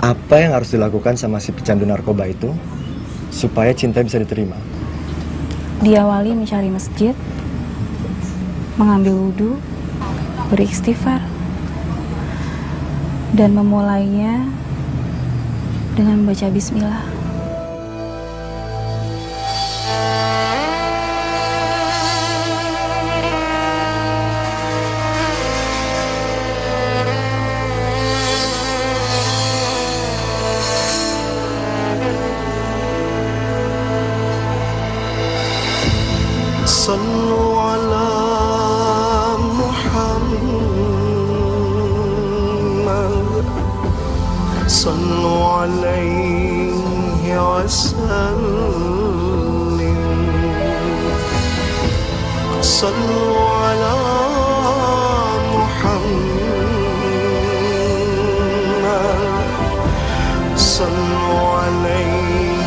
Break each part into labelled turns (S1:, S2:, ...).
S1: Apa yang harus dilakukan sama si pecandu narkoba itu supaya cinta bisa diterima?
S2: Diawali mencari masjid, mengambil wudhu, beristighfar, dan memulainya dengan membaca bismillah.
S3: صلوا على محمد صلوا عليه وسلم صلوا على محمد صلوا عليه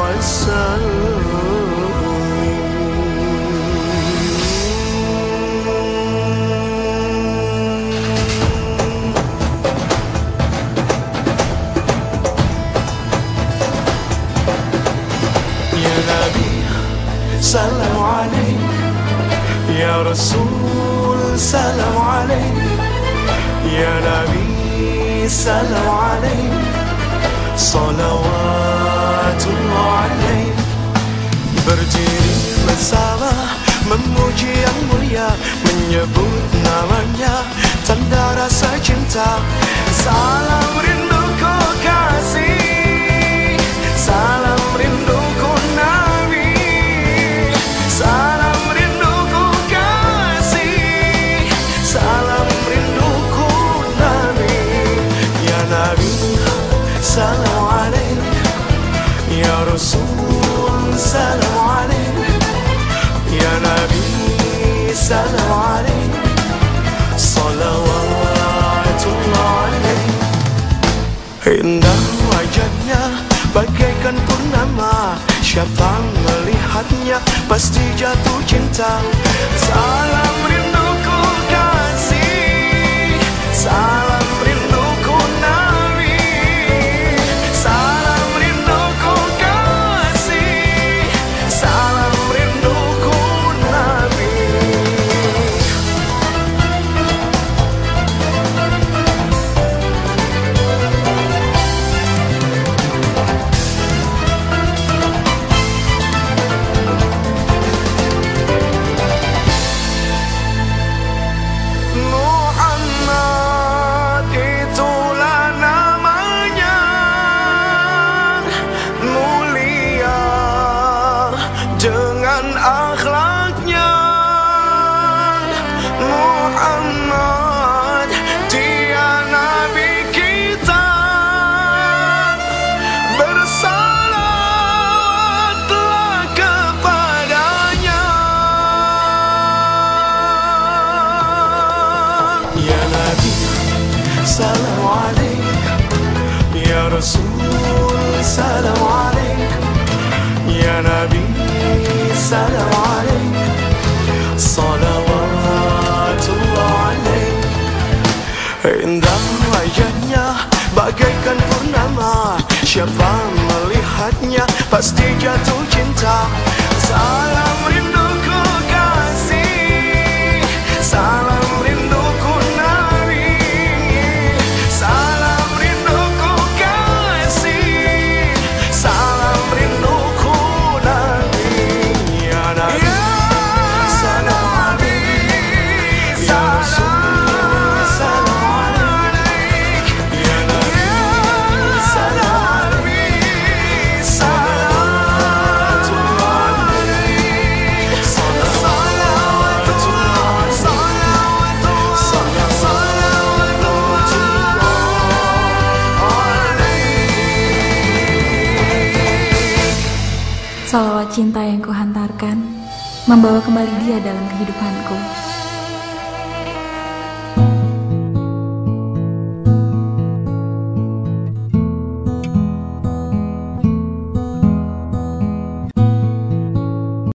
S3: وسلم سلام عليك يا رسول سلام عليك يا نبي سلام عليك صلوات الله عليك berdiri bersama memuji yang mulia menyebut namanya tanda rasa cinta salam rinduku Indah wajahnya bagaikan purnama Siapa melihatnya pasti jatuh cinta. Salam rinduku رسول سلام عليك يا نبي سلام عليك صلوات الله عليك Indah wajahnya bagaikan purnama Siapa melihatnya pasti jatuh cinta
S2: Salawat cinta yang kuhantarkan membawa kembali dia dalam kehidupanku.